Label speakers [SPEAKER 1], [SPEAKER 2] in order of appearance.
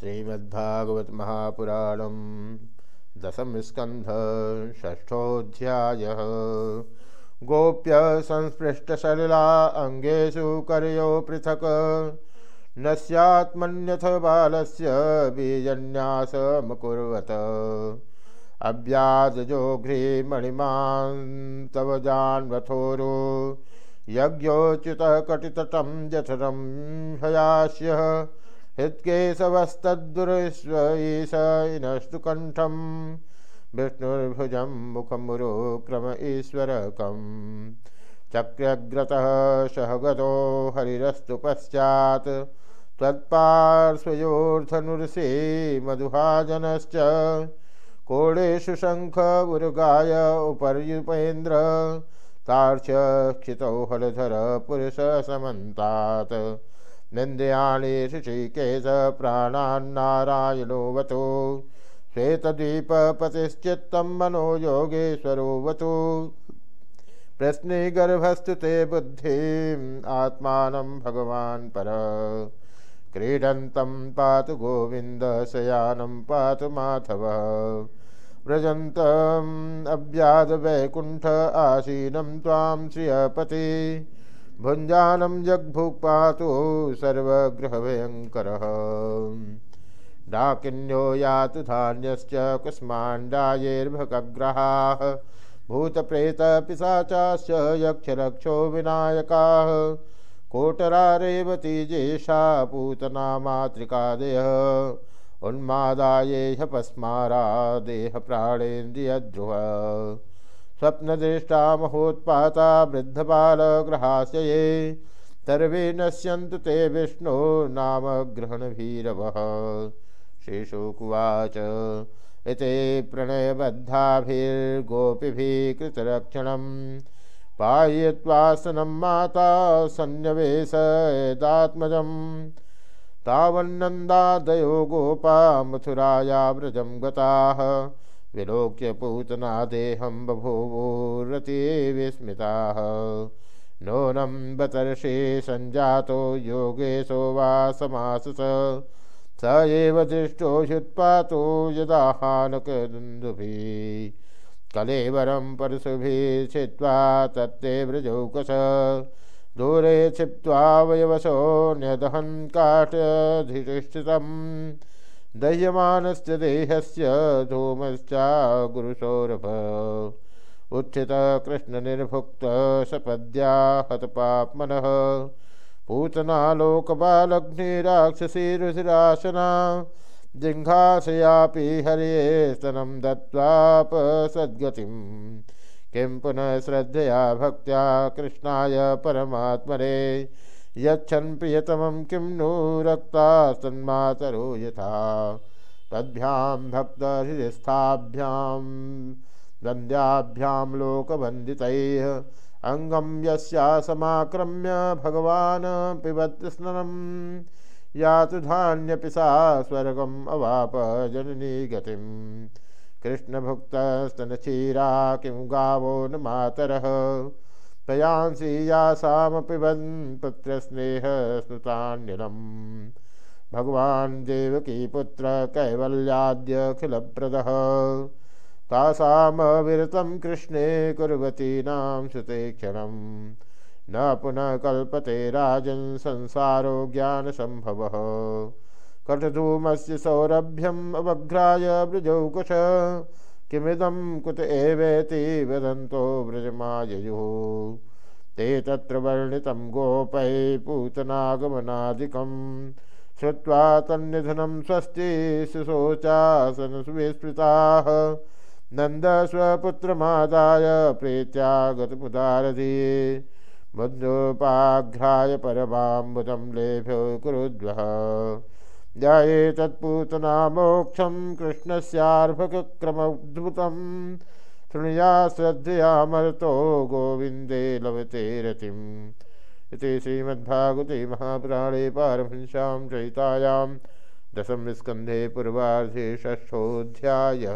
[SPEAKER 1] श्रीमद्भागवत महापुराण दशम स्कंध ष्ठोध्याय गोप्य संस्पृष्ट सलिला अंगेशु करयो पृथक। न सैत्मन्यथ बालस्य बीजन्यासमकुर्वत। अव्याजो घ्रीमणिमान् तव जान्वथोरो। यज्ञोच्युत कटितटं जठरं हयास्य हृत्केशवस्तद्दुरस्वईशनस्तु कण्ठं विष्णुर्भुजं मुखमुरो क्रम ईश्वरकम् चक्रग्रतः सह गतो हरिरस्तु पश्चात् त्वत्पार्श्वयोर्धनुर्षे मधुहाजनश्च कोणेषु शङ्ख उर्गाय उपर्युपेन्द्र तार्क्ष्यक्षितौ हलधर पुरुषसमन्तात् निन्द्रियाणि ऋषिकेश प्राणान्नारायणो वतो। श्वेतद्वीपपतिश्चित्तं मनो योगेश्वरो वतु। प्रश्ने गर्भस्तु ते बुद्धिम् आत्मानं भगवान् पर। क्रीडन्तं पातु पातु माधवः। व्रजन्तम् अव्यादवैकुण्ठ आसीनं त्वां श्रियपति। भुञ्जानं जग्भुक् पातु सर्वगृहभयङ्करः। डाकिन्यो यातु धान्यश्च भूतप्रेतपिशाचाश्च यक्षरक्षो विनायकाः। कोटरा रेवती जेषा पूतना मातृकादयः उन्मादाये पस्मारा देह प्राणेन्द्रियध्रुव स्वप्नदृष्टा महोत्पाता वृद्धबालग्रहाशये सर्वे नश्यन्तु ते विष्णो नाम ग्रहणभीरवः श्रीशुकुवाच। इति प्रणयबद्धाभिर्गोपिभिः कृतरक्षणम् पाय्यत्वासनं माता सन्न्यवेशदात्मजम् तावन्नन्दादयो गोपा मथुराया व्रजं गताः। विलोक्य पूतना देहं बभूवोरति विस्मिताः नूनं बतर्षे सञ्जातो योगेशो वा समासस। स एव दृष्टो ह्युत्पातो यदाहानकदुन्दुभिः कलेवरं परशुभिः छित्त्वा तत्ते व्रजौकश दूरे क्षिप्त्वा वयवशो न्यदहन् काठधिष्ठितं दह्यमानस्य देहस्य धूमश्चा गुरुसौरभ। उत्थित कृष्णनिर्भुक्त सपद्या हतपाप्मनः पूतनालोकबालग्निराक्षसी रुधिरासना जिघ्घासयापि हरिये स्तनं दत्त्वापसद्गतिम् किं पुनः श्रद्धया भक्त्या कृष्णाय परमात्मने यच्छन् प्रियतमं किं नु रक्तास्तन्मातरो यथा। तद्भ्यां भक्तहृदस्थाभ्यां वन्द्याभ्यां लोकवन्दितैः अङ्गं यस्या समाक्रम्य भगवान् पिबत् स्ननम् यातु धान्यपिसा स्वर्गम् अवाप जननी गतिम्। कृष्णभुक्तस्तनक्षीरा किं गावो न मातरः। तयांसि यासामपि वन् पुत्रस्नेहस्नुतान्यलम् भगवान् देवकी पुत्र कैवल्याद्यखिलप्रदः। तासामविरतं कृष्णे कुर्वतीनां सुते क्षणम्। न पुनः कल्पते राजन् संसारो ज्ञानसम्भवः। कटधूमस्य सौरभ्यम् अवघ्राय वृजौकुश किमिदं कुत एवेति वदन्तो व्रजमाययुः। ते तत्र वर्णितं गोपै पूतनागमनादिकं श्रुत्वा तन्निधनं स्वस्ति सुशोचासन सुविस्मृताः। नन्द स्वपुत्रमादाय प्रीत्यागतमुदारधी। बुद्धोपाघ्राय परमाम्बुदं लेभ्यो कुरुद्वः। ध्याये तत्पूतना मोक्षं कृष्णस्यार्भकक्रमोद्भुतं शृणुया श्रद्धयामर्तो गोविन्दे लभते रतिम्। इति श्रीमद्भागवते महापुराणे पारमहंस्यां चयितायां दशमस्कन्धे पूर्वार्धे षष्ठोऽध्यायः।